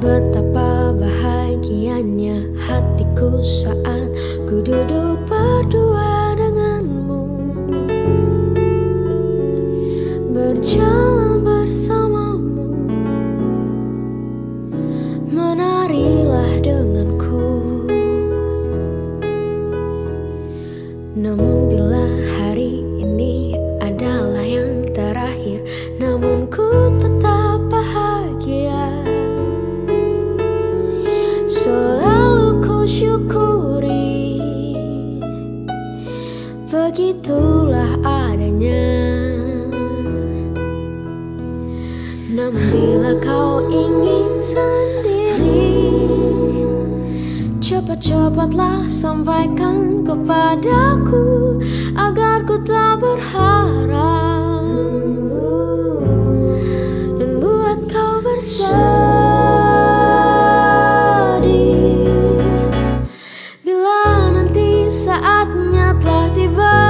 Betapa bahagianya hatiku saat ku duduk berdua denganmu. Berjalan Bila kau ingin sendiri Cepat-cepatlah sampaikan kepadaku Agar ku tak berharap Dan buat kau bersedih. Bila nanti saatnya telah tiba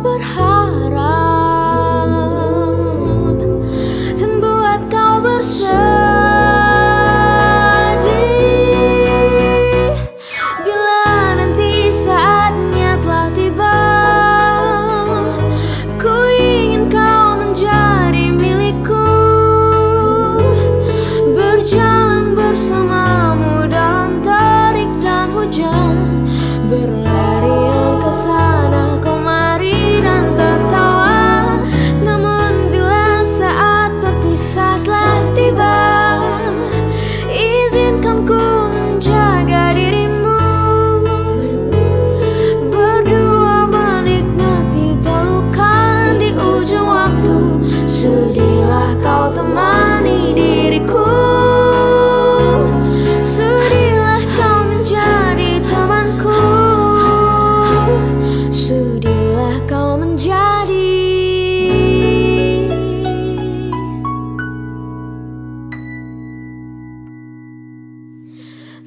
berharap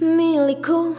milikku.